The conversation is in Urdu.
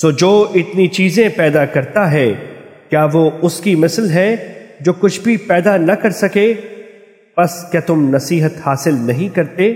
سو جو اتنی چیزیں پیدا کرتا ہے، کیا وہ اس کی مثل ہے جو کچھ بھی پیدا نہ کر سکے؟ بس کیا تم نصیحت حاصل نہیں کرتے؟